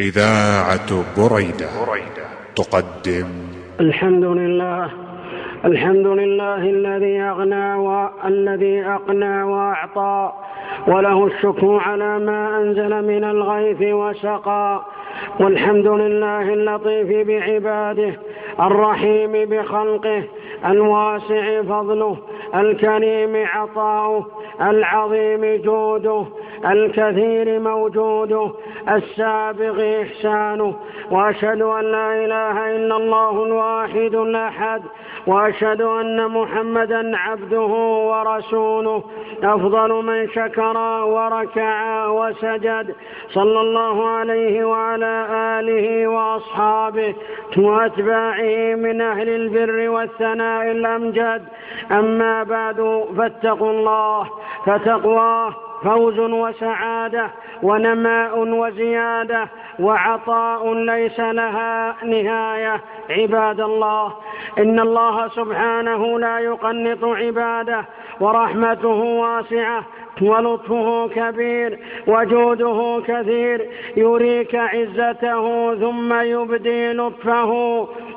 إذاعة بريدة تقدم. الحمد لله الحمد لله الذي أغنى والذي أقنى وأعطى وله الشكر على ما أنزل من الغيث وسقى والحمد لله اللطيف بعباده الرحيم بخلقه الواسع فضله الكريم عطاؤه العظيم جوده الكثير موجوده السابق إحسانه. وأشهد أن لا إله إلا الله الواحد الأحد وأشهد أن محمدا عبده ورسوله. أفضل من شكر وركع وسجد. صلى الله عليه وعلى آله وأصحابه وأتباعه من أهل البر والثناء الأمجد. أما بعد فاتقوا الله فتقواه فوز وسعادة ونماء وزيادة وعطاء ليس لها نهاية. عباد الله إن الله سبحانه لا يقنط عباده ورحمته واسعة ولطفه كبير وجوده كثير. يريك عزته ثم يبدي لطفه.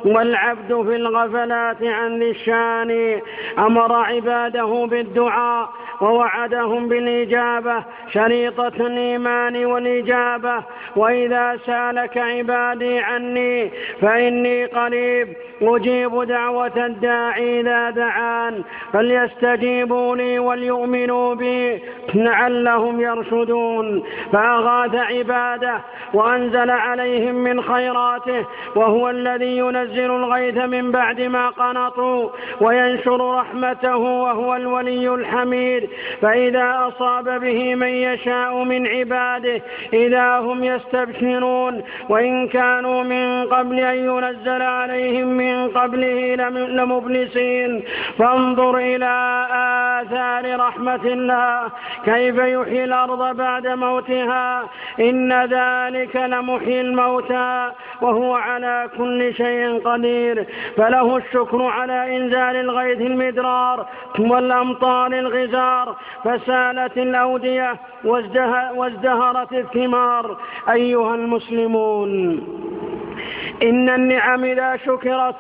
والعبد في الغفلات عن ذي الشان. أمر عباده بالدعاء ووعدهم بالإجابة شريطة الإيمان والإجابة. وإذا سألك عبادي عني فإني قريب أجيب دعوة الداعي إذا دعان. فليستجيبوا لي وليؤمنوا بي لعلهم يرشدون. فأغاث عباده وأنزل عليهم من خيراته وهو الذي ينزل الغيث من بعد ما قنطوا وينشر رحمته وهو الولي الحميد. فإذا أصاب به من يشاء من عباده إذا هم يستبشرون. وإن كانوا من قبل أن ينزل عليهم من قبله لمبلسين. فانظر إلى آثار رحمة الله. كيف يحيي الأرض بعد موتها؟ إن ذلك لمحيي الموتى وهو على كل شيء قدير. فله الشكر على إنزال الغيث المدرار والأمطار الغزار. فسالت الأودية وازدهرت الثمار أيها المسلمون. إن النعم إذا شكرت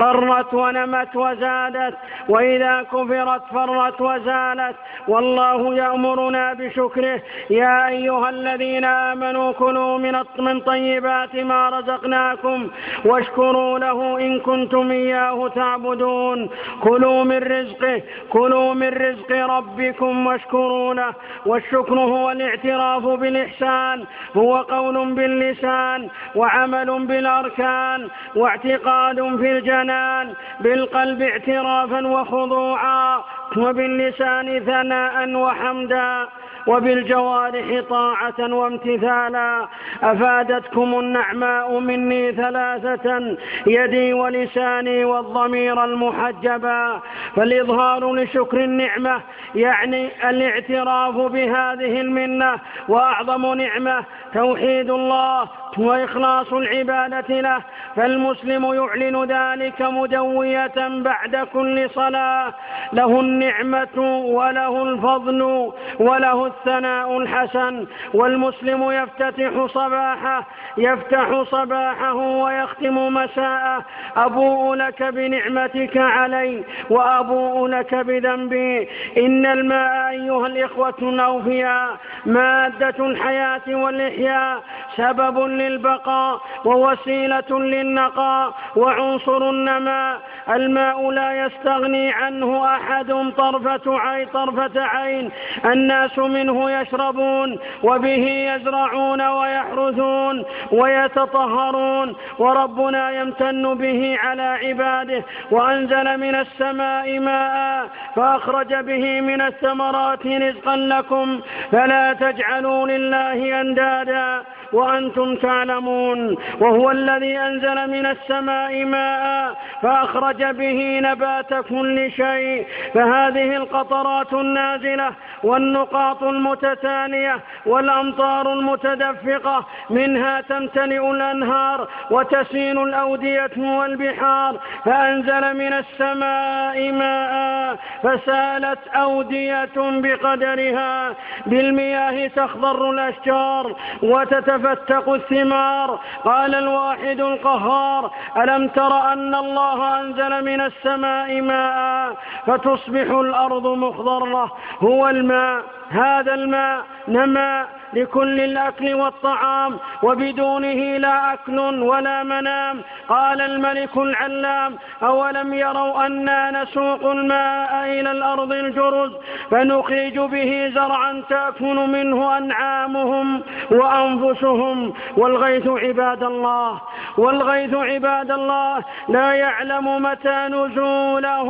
قرت ونمت وزادت وإذا كفرت فرت وزالت والله يأمرنا بشكره. يا أيها الذين آمنوا كلوا من من طيبات ما رزقناكم واشكروا له إن كنتم إياه تعبدون. كلوا من رزقه كلوا من رزق ربكم واشكروا له. والشكر هو الاعتراف بالإحسان هو قول باللسان وعمل بالأركان واعتقاد في الجنان بالقلب اعترافا وخضوعا وباللسان ثناء وحمدا وبالجوارح طاعة وامتثالا. أفادتكم النعماء مني ثلاثة يدي ولساني والضمير المحجبا فالإظهار لشكر النعمة يعني الاعتراف بهذه المنة وأعظم نعمة توحيد الله وإخلاص العبادة له فالمسلم يعلن ذلك مدوية بعد كل صلاة. له النعمة وله الفضل وله الثناء الحسن. والمسلم يفتتح صباحه يفتح صباحه ويختم مساءه. أبوء لك بنعمتك علي وأبوء لك بذنبي. إن الماء أيها الإخوة الأوفياء مادة الحياة والإحياء سبب للبقاء ووسيلة للنقاء وعنصر النماء. الماء لا يستغني عنه أحد طرفة عين طرفة عين. الناس منه يشربون وبه يزرعون ويحرثون ويتطهرون وربنا يمتن به على عباده. وأنزل من السماء ماء فأخرج به من الثمرات رزقا لكم. فلا تجعلوا لله أندادا. وأنتم تعلمون وهو الذي أنزل من السماء ماء فأخرج به نبات كل شيء فهذه القطرات النازلة والنقاط المتتالية والأمطار المتدفقة منها تمتلئ الأنهار وتسيل الأودية والبحار فأنزل من السماء ماء فسالت أودية بقدرها بالمياه تخضر الأشجار وتتفق تتفتق الثمار. قال الواحد القهار ألم تر أن الله أنزل من السماء ماء فتصبح الأرض مخضرة. هو الماء هذا الماء نما لكل الأكل والطعام وبدونه لا أكل ولا منام. قال الملك العلام أولم يروا أنا نسوق الماء إلى الأرض الجرز فنخرج به زرعا تأكل منه أنعامهم وأنفسهم. والغيث عباد الله والغيث عباد الله لا يعلم متى نزوله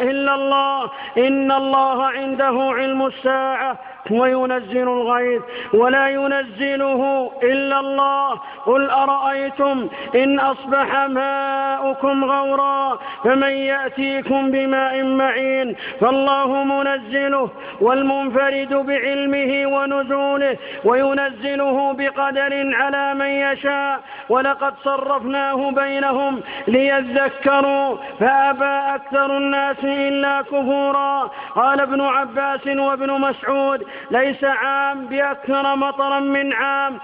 إلا الله. إن الله عنده علم الساعة. وينزل الغيث ولا ينزله الله. قل أرأيتم إن أصبح ماؤكم غورا فمن يأتيكم بماء معين فالله منزله والمنفرد بعلمه ونزوله وينزله بقدر على من يشاء. ولقد صرفناه بينهم ليذكروا فأبى أكثر الناس إلا كفورا. قال ابن عباس وابن مسعود ليس عام بأكثر مطرا من عام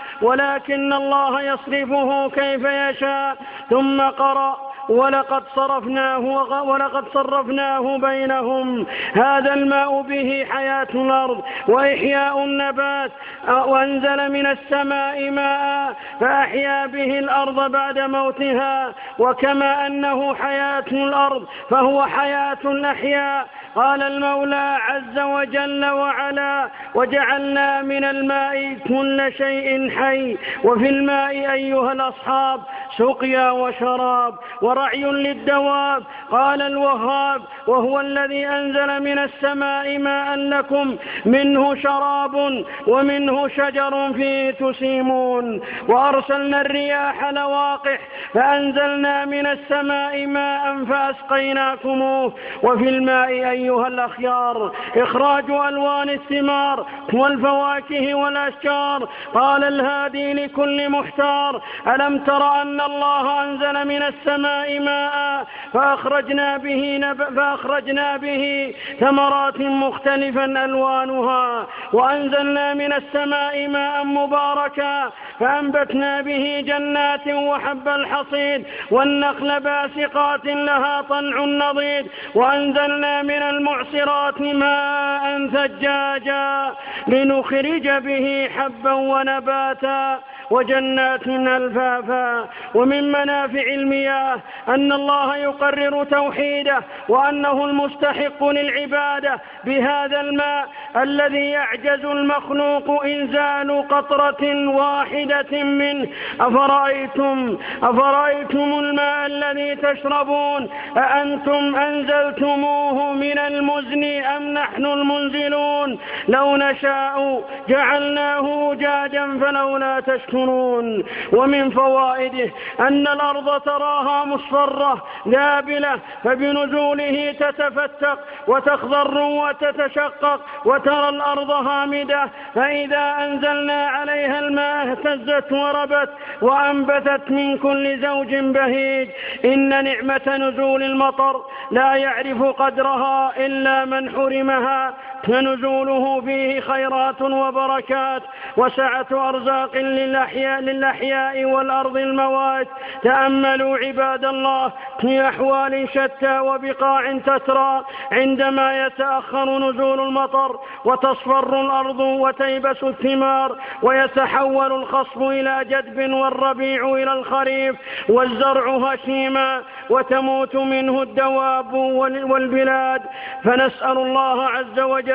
ولكن الله يصرفه كيف يشاء. ثم قرأ ولقد صرفناه ولقد صرفناه بينهم. هذا الماء به حياة الأرض وإحياء النبات وأنزل من السماء ماء فأحيا به الأرض بعد موتها. وكما أنه حياة الأرض فهو حياة الأحياء. قال المولى عز وجل وعلا وجعلنا من الماء كل شيء حي وفي الماء أيها الأصحاب سقيا وشراب ورعي للدواب. قال الوهاب وهو الذي أنزل من السماء ماء لكم منه شراب ومنه شجر فيه تسيمون. وأرسلنا الرياح لواقح فأنزلنا من السماء ماء فأسقيناكموه. وفي الماء أيها الأخيار إخراج ألوان الثمار والفواكه والأشجار. قال الهادي لكل محتار ألم تر أن الله أنزل من السماء ماء فأخرجنا به نب... فأخرجنا به ثمرات مختلفا ألوانها وأنزلنا من السماء ماء مباركا فأنبتنا به جنات وحب الحصيد والنخل باسقات لها طلع نضيد وأنزلنا من المعصرات ماء ثجاجا لنخرج به حبا ونباتا. وجنات ألفافا ومن منافع المياه أن الله يقرر توحيده وأنه المستحق للعبادة بهذا الماء الذي يعجز المخلوق إنزال قطرة واحدة منه. أفرأيتم أفرأيتم الماء الذي تشربون؟ أأنتم أنزلتموه من المزن أم نحن المنزلون؟ لو نشاء جعلناه أجاجا فلولا تشكرون. يشكرون ومن فوائده أن الأرض تراها مصفرة ذابلة فبنزوله تتفتق وتخضر وتتشقق وترى الأرض هامدة. فإذا أنزلنا عليها الماء اهتزت وربت وأنبتت من كل زوج بهيج. إن نعمة نزول المطر لا يعرف قدرها إلا من حرمها. فنزوله فيه خيرات وبركات وسعة أرزاق للأحياء, للأحياء والأرض الموات. تأملوا عباد الله في أحوال شتى وبقاع تترى عندما يتأخر نزول المطر وتصفر الأرض وتيبس الثمار ويتحول الخصب إلى جدب والربيع إلى الخريف والزرع هشيما وتموت منه الدواب والبلاد. فنسأل الله عز وجل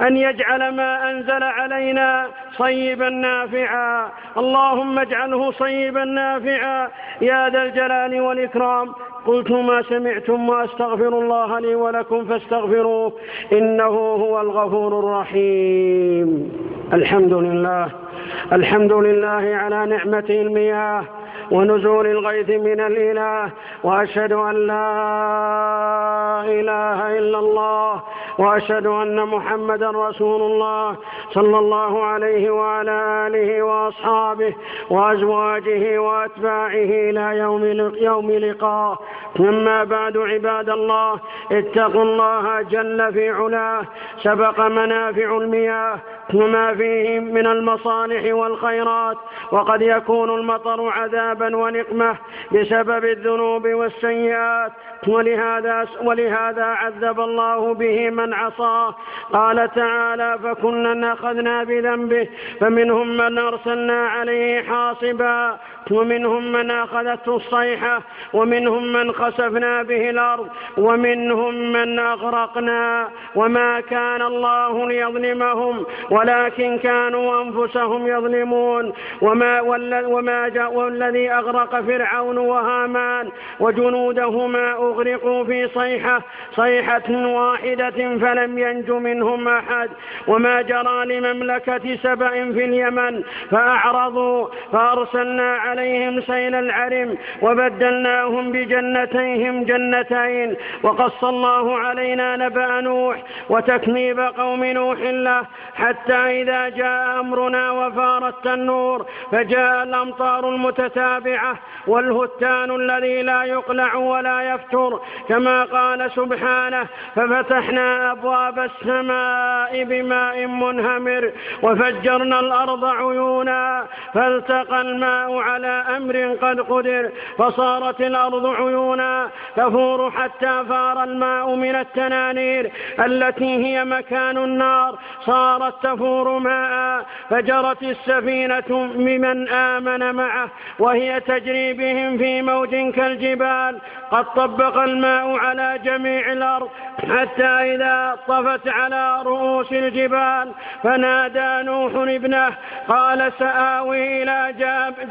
أن يجعل ما أنزل علينا صيبا نافعا. اللهم اجعله صيبا نافعا. يا ذا الجلال والإكرام. قلت ما سمعتم وأستغفر الله لي ولكم فاستغفروه. إنه هو الغفور الرحيم. الحمد لله. الحمد لله على نعمة المياه. ونزول الغيث من الإله وأشهد أن لا إله إلا الله وأشهد أن محمدا رسول الله صلى الله عليه وعلى آله وأصحابه وأزواجه وأتباعه إلى يوم يوم لقاه أما بعد عباد الله اتقوا الله جل في علاه سبق منافع المياه وما فيه من المصالح والخيرات وقد يكون المطر عذابا ونقمة بسبب الذنوب والسيئات. ولهذا ولهذا عذب الله به من عصاه. قال تعالى فكنا أخذنا بذنبه فمنهم من أرسلنا عليه حاصبا ومنهم من أخذته الصيحة ومنهم من خسفنا به الأرض ومنهم من أغرقنا. وما كان الله ليظلمهم ولكن كانوا أنفسهم يظلمون. وما, وما جاء والذي أغرق فرعون وهامان وجنودهما أغرقوا في صيحة صيحة واحدة فلم ينج منهم أحد. وما جرى لمملكة سبأ في اليمن فأعرضوا فأرسلنا عليهم سيل العرم وبدلناهم بجنتيهم جنتين. وقص الله علينا نبأ نوح وتكذيب قوم نوح له حتى إذا جاء أمرنا وفار التنور فجاء الأمطار المتتابعة والهتان الذي لا يقلع ولا يفتر كما قال سبحانه ففتحنا أبواب السماء بماء منهمر وفجرنا الأرض عيونا فالتقى الماء على أمر قد قدر فصارت الأرض عيونا تفور حتى فار الماء من التنانير التي هي مكان النار صارت تفور ماء فجرت السفينة بمن آمن معه وهي تجري بهم في موج كالجبال قد طبق الماء على جميع الأرض حتى إذا طفت على رؤوس الجبال فنادى نوح ابنه قال سآوي إلى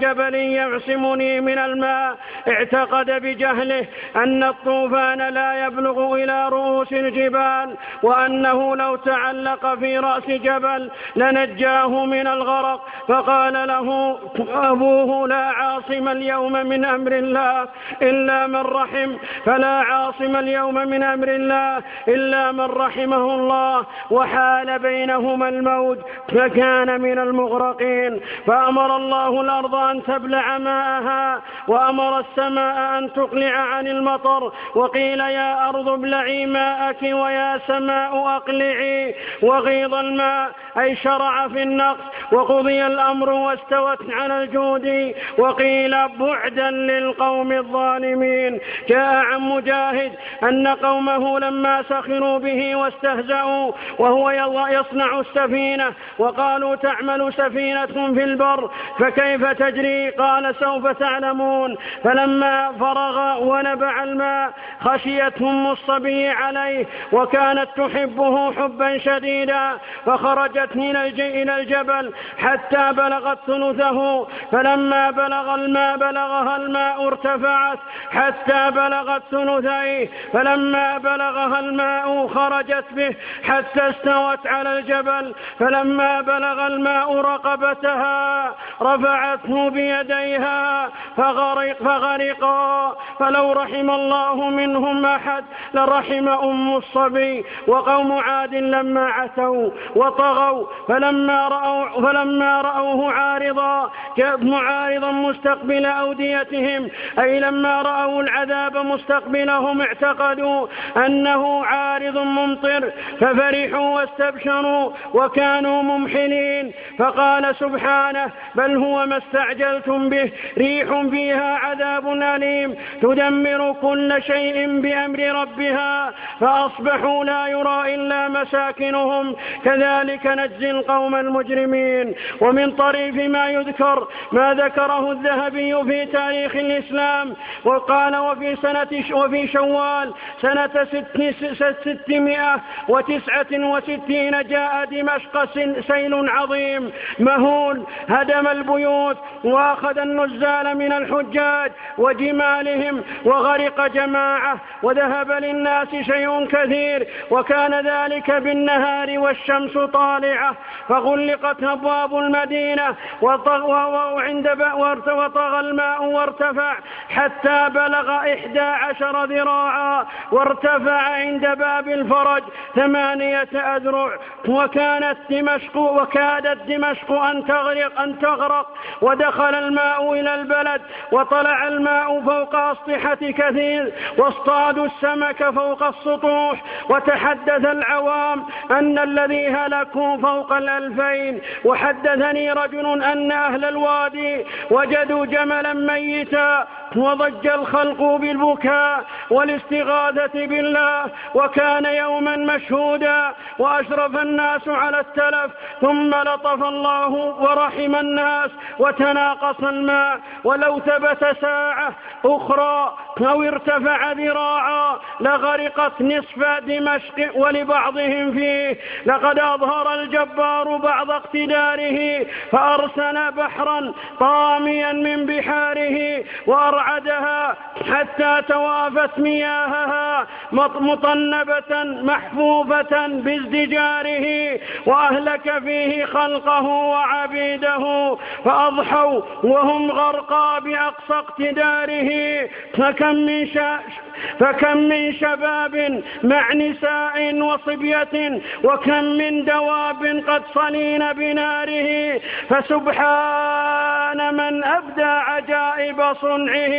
جبل يعصمني من الماء اعتقد بجهله أن الطوفان لا يبلغ إلى رؤوس الجبال وأنه لو تعلق في رأس جبل لنجاه من الغرق فقال له أبوه لا اليوم من أمر الله إلا من رحم فلا عاصم اليوم من أمر الله إلا من رحمه الله وحال بينهما الموج فكان من المغرقين. فأمر الله الأرض أن تبلع ماءها وأمر السماء أن تقلع عن المطر وقيل يا أرض ابلعي ماءك ويا سماء أقلعي. وغيض الماء أي شرع في النقص وقضي الأمر واستوت على الجود وقيل بعدا للقوم الظالمين. جاء عن مجاهد أن قومه لما سخروا به واستهزأوا وهو يصنع السفينة وقالوا تعمل سفينة في البر فكيف تجري؟ قال سوف تعلمون. فلما فرغ ونبع الماء خشيتهم الصبي عليه وكانت تحبه حبا شديدا فخرجت إلى الجبل حتى بلغت ثلثه. فلما بلغ الماء بلغها الماء ارتفعت حتى بلغت ثلثيه فلما بلغها الماء خرجت به حتى استوت على الجبل فلما بلغ الماء رقبتها رفعته بيديها فغرق فغرقا. فلو رحم الله منهم أحد لرحم أم الصبي وقوم عاد لما عتوا وطغوا. فلما رأوا فلما رأوه عارضا معارضا مستقبل أوديتهم أي لما رأوا العذاب مستقبلهم اعتقدوا أنه عارض ممطر ففرحوا واستبشروا وكانوا ممحلين فقال سبحانه بل هو ما استعجلتم به ريح فيها عذاب أليم تدمر كل شيء بأمر ربها فأصبحوا لا يرى إلا مساكنهم. كذلك نجزي القوم المجرمين. ومن طريف ما يذكر ما ذكره الذهبي في تاريخ الإسلام وقال وفي سنة وفي شوال سنة ستمائة وتسعة وستين جاء دمشق سيل عظيم مهول هدم البيوت وأخذ النزال من الحجاج وجمالهم وغرق جماعة وذهب للناس شيء كثير وكان ذلك بالنهار والشمس طالعة فغلقت أبواب المدينة وعند وطغى الماء وارتفع حتى بلغ إحدى عشر ذراعا وارتفع عند باب الفرج ثمانية أذرع. وكانت دمشق وكادت دمشق أن تغرق أن تغرق. ودخل الماء إلى البلد وطلع الماء فوق أسطحة كثير واصطادوا السمك فوق السطوح. وتحدث العوام أن الذي هلكوا فوق الألفين. وحدثني رجل أن أهل الوادي وجدوا جملا ميتا وضج الخلق بالبكاء والاستغاثة بالله وكان يوما مشهودا وأشرف الناس على التلف ثم لطف الله ورحم الناس وتناقص الماء ولو ثبت ساعة أخرى أو ارتفع ذراعا لغرقت نصف دمشق ولبعضهم فيه لقد أظهر الجبار بعض اقتداره فأرسل بحرا طاميا من بحاره وأرعدها حتى توافت مياهها مطنبة محفوفة بازدجاره وأهلك فيه خلقه وعبيده فأضحوا وهم غرقى بأقصى اقتداره. فكم من فكم من شباب مع نساء وصبية وكم من دواب قد صلين بناره. فسبحان من أبدى عجائب صنعه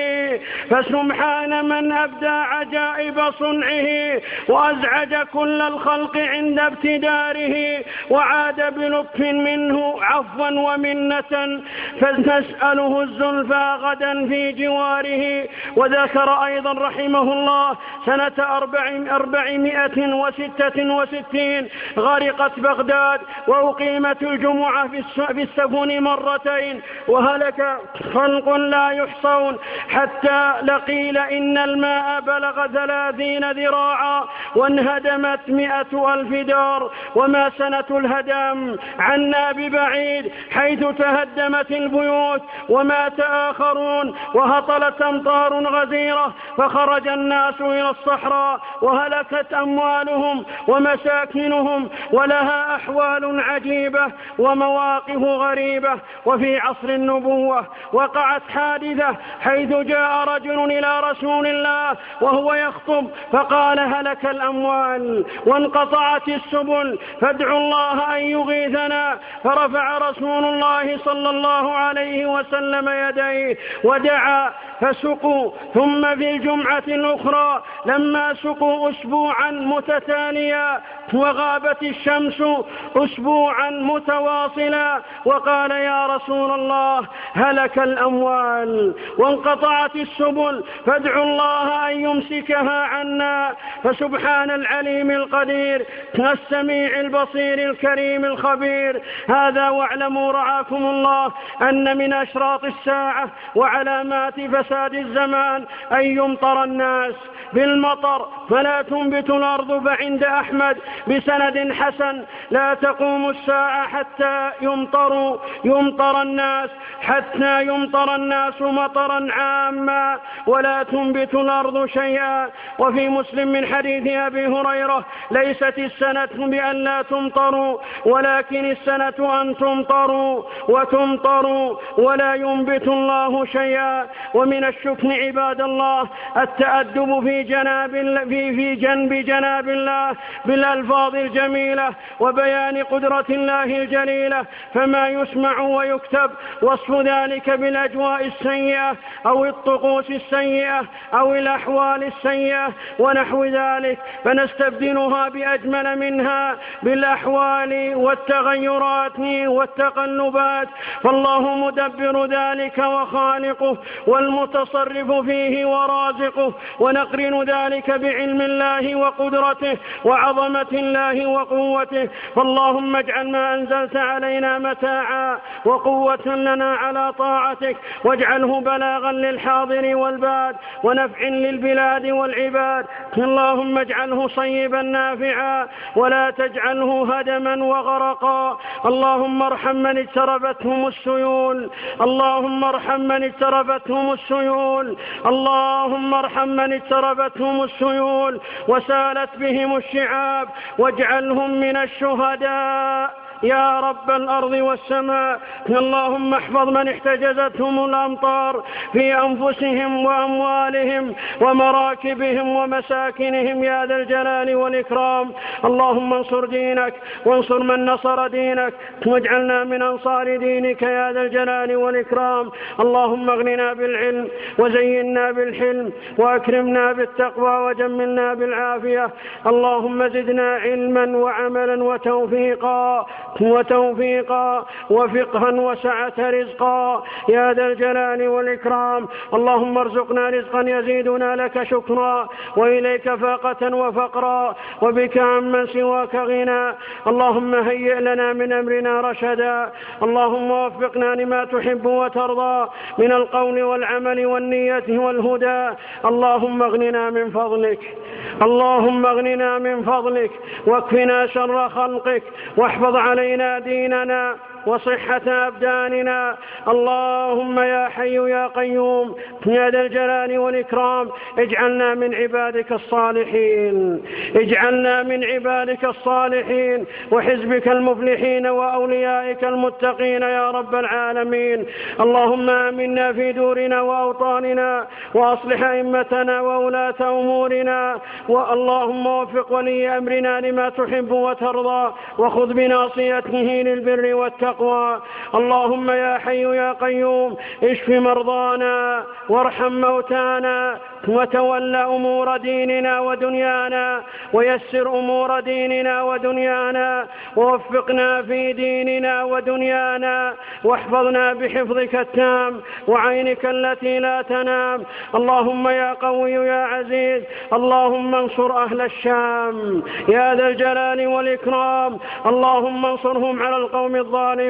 فسبحان من أبدى عجائب صنعه وأزعج كل الخلق عند ابتداره وعاد بلطف منه عفوا ومنة فنسأله الزلفى غدا في جواره. وذكر أيضا رحمه الله سنة أربع أربعمائة وستة وستين غرقت بغداد وأقيمت الجمعة في السفن مرتين وهلك خلق لا يحصون حتى لقيل إن الماء بلغ ثلاثين ذراعا وانهدمت مئة ألف دار وما سنة الهدم عنا ببعيد حيث تهدمت البيوت ومات آخرون وهطلت أمطار غزيرة فخرج الناس إلى الصحراء وهلكت أموالهم ومساكنهم ولها أحوال عجيبة ومواقف غريبة وفي عصر النبوة وقعت حادثة حيث جاء رجل إلى رسول الله وهو يخطب فقال هلك الأموال وانقطعت السبل فادعوا الله أن يغيثنا. فرفع رسول الله صلى الله عليه وسلم يديه ودعا فسقوا. ثم في الجمعة الأخرى لما سقوا أسبوعا متتاليا وغابت الشمس أسبوعا متواصلا وقال يا رسول الله هلك الأموال وانقطعت السبل. فادعوا الله أن يمسكها عنا. فسبحان العليم القدير السميع البصير الكريم الخبير. هذا واعلموا رعاكم الله أن من أشراط الساعة وعلامات فساد الزمان أن يمطر الناس. بالمطر فلا تنبت الأرض فعند أحمد بسند حسن. لا تقوم الساعة حتى يمطر يمطر الناس حتى يمطر الناس مطرا عاما. ولا تنبت الأرض شيئا. وفي مسلم من حديث أبي هريرة ليست السنة بأن لا تمطروا ولكن السنة أن تمطروا وتمطروا. ولا ينبت الله شيئا. ومن الشكر عباد الله التأدب في جناب في في جنب جناب الله بالألفاظ الجميلة وبيان قدرة الله الجليلة فما يسمع ويكتب وصف ذلك بالأجواء السيئة أو الطقوس السيئة أو الأحوال السيئة ونحو ذلك فنستبدلها بأجمل منها بالأحوال والتغيرات والتقلبات فالله مدبر ذلك وخالقه والمتصرف فيه ورازقه ونقرن ذلك بعلم الله وقدرته وعظمة الله وقوته. فاللهم اجعل ما أنزلت علينا متاعا وقوة لنا على طاعتك. واجعله بلاغا للحاضر والباد ونفع للبلاد والعباد. اللهم اجعله صيبا نافعا ولا تجعله هدما وغرقا. اللهم ارحم من اجتربتهم السيول. اللهم ارحم من اجتربتهم السيول. اللهم ارحم من اجتربتهم السيول وسالت بهم الشعاب واجعلهم من الشهداء. يا رب الأرض والسماء اللهم احفظ من احتجزتهم الأمطار في أنفسهم وأموالهم ومراكبهم ومساكنهم يا ذا الجلال والإكرام. اللهم انصر دينك وانصر من نصر دينك واجعلنا من أنصار دينك يا ذا الجلال والإكرام. اللهم اغننا بالعلم وزينا بالحلم وأكرمنا بالتقوى وجملنا بالعافية. اللهم زدنا علما وعملا وتوفيقا. وتوفيقا وفقها وسعة رزقا. يا ذا الجلال والإكرام اللهم ارزقنا رزقا يزيدنا لك شكرا وإليك فاقة وفقرا وبك عمن سواك غنى. اللهم هيئ لنا من أمرنا رشدا. اللهم وفقنا لما تحب وترضى من القول والعمل والنية والهدى. اللهم اغننا من فضلك. اللهم اغننا من فضلك. واكفنا شر خلقك. واحفظ علينا ديننا وصحة أبداننا. اللهم يا حي يا قيوم يا ذا الجلال والإكرام اجعلنا من عبادك الصالحين اجعلنا من عبادك الصالحين وحزبك المفلحين وأوليائك المتقين يا رب العالمين. اللهم آمنا في دورنا وأوطاننا وأصلح أئمتنا وولاة أمورنا وأللهم وفق ولي أمرنا لما تحب وترضى وخذ بناصيته للبر والتقوى. التقوى. اللهم يا حي يا قيوم اشف مرضانا وارحم موتانا وتول أمور ديننا ودنيانا ويسر أمور ديننا ودنيانا ووفقنا في ديننا ودنيانا واحفظنا بحفظك التام وعينك التي لا تنام. اللهم يا قوي يا عزيز اللهم انصر أهل الشام. يا ذا الجلال والإكرام اللهم انصرهم على القوم الظالمين.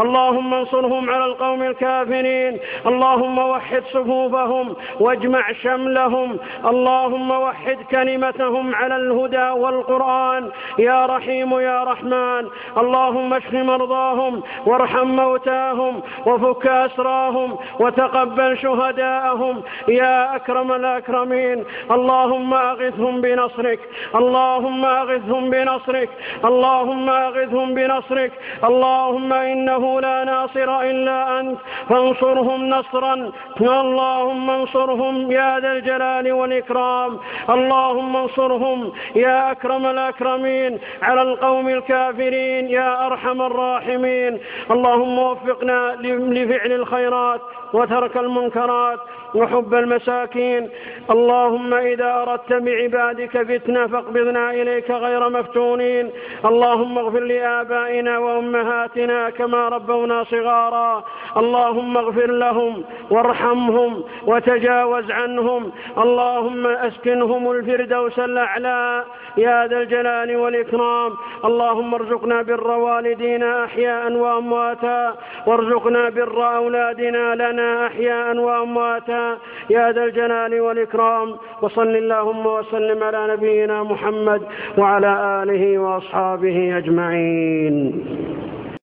اللهم انصرهم على القوم الكافرين. اللهم وحد صفوفهم واجمع شملهم. اللهم وحد كلمتهم على الهدى والقرآن. يا رحيم يا رحمن. اللهم اشف مرضاهم وارحم موتاهم وفك أسراهم وتقبل شهداءهم. يا أكرم الأكرمين. اللهم أغثهم بنصرك. اللهم أغثهم بنصرك. اللهم أغثهم بنصرك. اللهم إنه لا ناصر إلا أنت فانصرهم نصرا. اللهم انصرهم يا ذا الجلال والإكرام. اللهم انصرهم يا أكرم الأكرمين على القوم الكافرين يا أرحم الراحمين. اللهم وفقنا لفعل الخيرات. وترك المنكرات وحب المساكين. اللهم إذا أردت بعبادك فتنة فاقبضنا إليك غير مفتونين. اللهم اغفر لآبائنا وأمهاتنا كما ربونا صغارا. اللهم اغفر لهم وارحمهم وتجاوز عنهم. اللهم أسكنهم الفردوس الأعلى يا ذا الجلال والإكرام. اللهم ارزقنا بر والدينا أحياء وأمواتا. وارزقنا بر أولادنا لنا أحياء وأمواتا يا ذا الجلال والإكرام وصل اللهم وسلم على نبينا محمد وعلى آله وأصحابه أجمعين.